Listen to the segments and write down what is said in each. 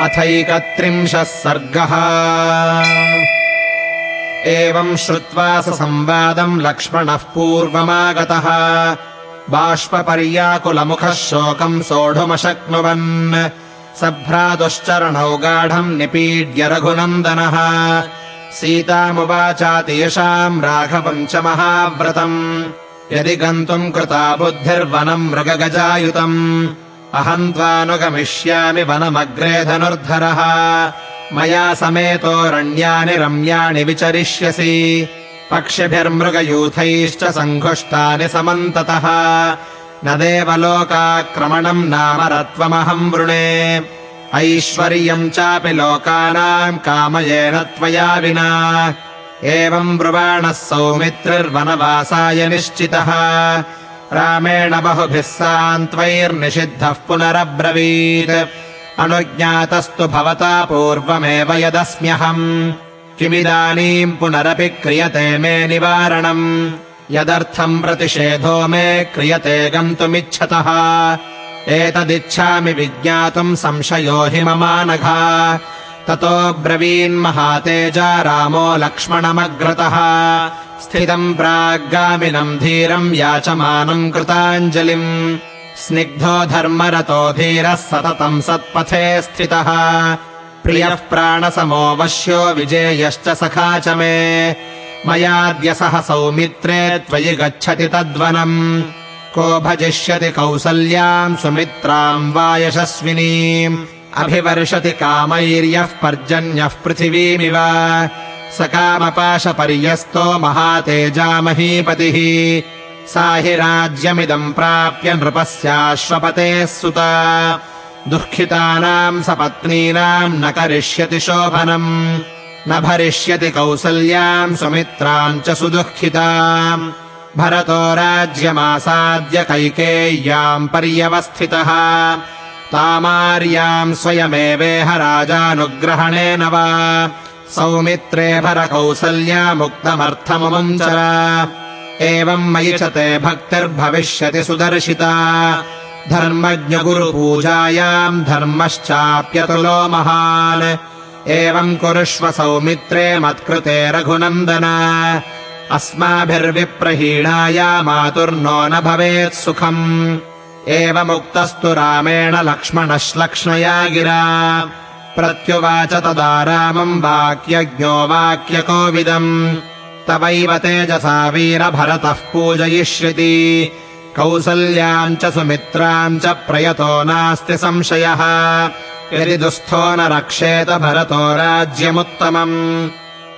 अथैकत्रिंशः सर्गः। एवम् श्रुत्वा स संवादम् लक्ष्मणः पूर्वमागतः। बाष्पर्याकुलमुखः शोकम् सोढुमशक्नुवन्। सभ्रातुश्चरणौ गाढम् निपीड्य रघुनन्दनः। सीतामुवाचाति यशाम् राघवम् च महाव्रतम्। यदि गन्तुम् कृता बुद्धिर्वनम् मृगगजायुतम् अहम् त्वानुगमिष्यामि वनमग्रे धनुर्धरः। मया समेतोरण्यानि रम्याणि विचरिष्यसि। पक्षिभिर्मृगयूथैश्च सङ्घुष्टानि समन्ततः। न देवलोकाक्रमणम् नाम रत्वमहम् वृणे। ऐश्वर्यम् चापि लोकानाम् कामयेन त्वया विना। एवम् ब्रुवाणः सौमित्रिर्वनवासाय निश्चितः रामेण बहुभिः सान्त्वैर्निषिद्धः पुनरब्रवीत्। अनुज्ञातस्तु भवता पूर्वमेव यदस्म्यहम्। किमिदानीम् पुनरपि क्रियते मे निवारणम्। यदर्थम् प्रतिषेधो मे क्रियते गन्तुमिच्छतः। एतदिच्छामि विज्ञातुम् संशयो हि ममानघा ततो ब्रवीन्महातेजा रामो लक्ष्मणमग्रतः। स्थितम् प्राग्गामिनम् धीरम् याचमानम् कृताञ्जलिम्। स्निग्धो धर्मरतो धीरः सततम् सत्पथे स्थितः। प्रियः प्राणसमो वश्यो विजेयश्च सखा च मे। मयाद्य सह सौमित्रे त्वयि गच्छति तद्वनम्। को भजिष्यति कौसल्याम् सुमित्राम् वा यशस्विनीम् अभिवर्षति कामैर्यः पर्जन्यः पृथिवीमिव। स कामपाशपर्यस्तो महातेजामहीपतिः। सा हि राज्यमिदम् प्राप्य नृपस्याश्वपतेः सुता। दुःखितानाम् सपत्नीनाम् न करिष्यति शोभनम्। न भरिष्यति कौसल्याम् सुमित्राम् च सुदुःखिताम्। भरतो राज्यमासाद्य कैकेय्याम् पर्यवस्थितः तामार्याम् स्वयमेवेह राजानुग्रहणेन वा। सौमित्रे भरकौसल्यामुक्तमर्थमुञ्चर एवम् मयि च ते भक्तिर्भविष्यति सुदर्शिता। धर्मज्ञगुरुपूजायाम् धर्मश्चाप्यतुलो महान्। एवम् कुरुष्व सौमित्रे मत्कृते रघुनन्दन। अस्माभिर्विप्रहीणाया मातुर्नो न भवेत् सुखम् एवमुक्तस्तु रामेण लक्ष्मणश्लक्ष्णया गिरा प्रत्युवाच तदा रामम् वाक्यज्ञो वाक्यकोविदम्। तवैव तेजसा वीरभरतः पूजयिष्यति। कौसल्याम् च सुमित्राम् च प्रयतो नास्ति संशयः। यदि दुःस्थो न रक्षेत भरतो राज्यमुत्तमम्।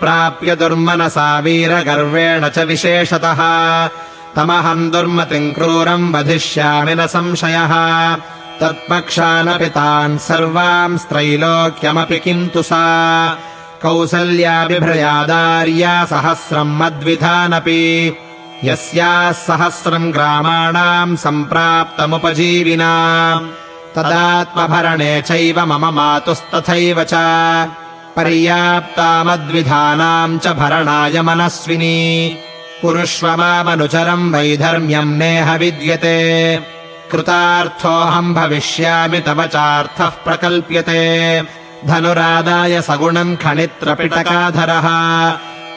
प्राप्य दुर्मनसा वीरगर्वेण च विशेषतः तमहम् दुर्मतिम् क्रूरम् वधिष्यामि न संशयः। तत्पक्षानपि तान् सर्वाम् स्त्रैलोक्यमपि किन्तु सा। कौसल्या बिभ्रयादार्या सहस्रम् मद्विधानपि। यस्याः सहस्रम् ग्रामाणाम् सम्प्राप्तमुपजीविना। तदात्मभरणे चैव मम मातुस्तथैव च। पर्याप्तामद्विधानाम् च भरणाय मनस्विनी कुरुष्व मामनुचरम् वैधर्म्यम् नेह विद्यते। कृतार्थोऽहम् भविष्यामि तव चार्थः प्रकल्प्यते। धनुरादाय सगुणम् खणित्रपिटकाधरः।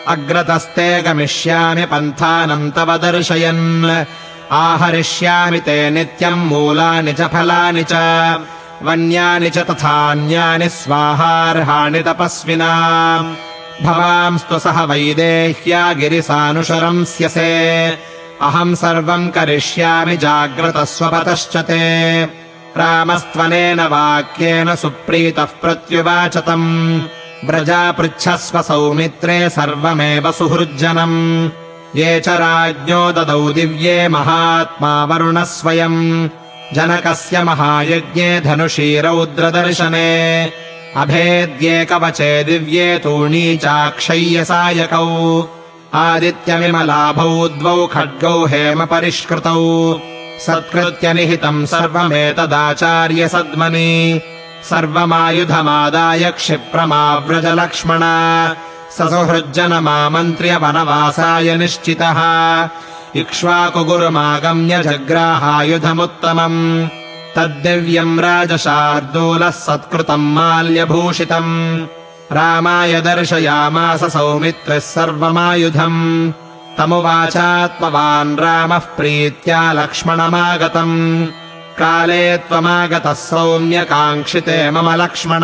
अग्रतस्ते गमिष्यामि पन्थानम् तव दर्शयन्। आहरिष्यामि ते नित्यम् मूलानि च फलानि च। वन्यानि च तथान्यानि स्वाहार्हाणि तपस्विना भवांस्तु सह वैदेह्या गिरिसानुशरंस्यसे। अहम् सर्वम् करिष्यामि जाग्रतस्वपतश्च ते। रामस्त्वनेन वाक्येन सुप्रीतः प्रत्युवाच तम् व्रजा पृच्छस्व सौमित्रे सर्वमेव सुहृज्जनम्। ये च राज्ञो ददौ दिव्ये महात्मा वरुणः स्वयम् जनकस्य महायज्ञे धनुषी रौद्रदर्शने अभेद्ये कवचे दिव्ये तूणी चाक्षय्यसायकौ। आदित्यविमलाभौ द्वौ खड्गौ हेम परिष्कृतौ सत्कृत्य निहितम् सर्वमेतदाचार्यसद्मनि। सर्वमायुधमादाय क्षिप्रमाव्रज लक्ष्मण स सुहृज्जनमामन्त्र्य वनवासाय निश्चितः। इक्ष्वाकुगुरुमागम्य जग्राहायुधमुत्तमम् तद्दिव्यम् राजशार्दूलः सत्कृतम् माल्यभूषितम्। रामाय दर्शयामास सौमित्रः सर्वमायुधम्। तमुवाचात्मवान् रामः प्रीत्या लक्ष्मणमागतम्। काले त्वमागतः सौम्यकाङ्क्षिते मम लक्ष्मण।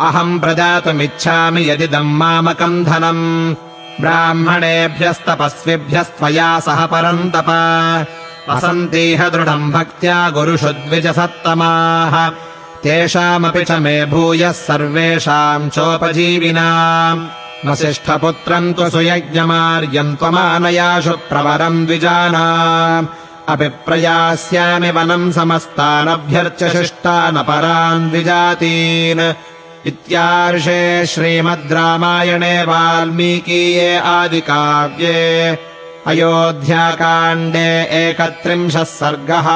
अहम् प्रदातुमिच्छामि यदिदम् मामकम् धनम्। ब्राह्मणेभ्यस्तपस्विभ्यस्त्वया सह परन्तप वसन्तीह दृढम् भक्त्या गुरुषु द्विजसत्तमाः तेषामपि च मे भूयः सर्वेषाम् चोपजीविनाम्। वसिष्ठपुत्रम् तु सुयज्ञमार्यम् त्वमानयाशु प्रवरम् द्विजाना अपि प्रयास्यामि वनम् समस्तानभ्यर्च्य शिष्टानपरान् द्विजातीन्। इत्यार्षे श्रीमद् रामायणे वाल्मीकीये आदिकाव्ये अयोध्याकाण्डे एकत्रिंशः सर्गः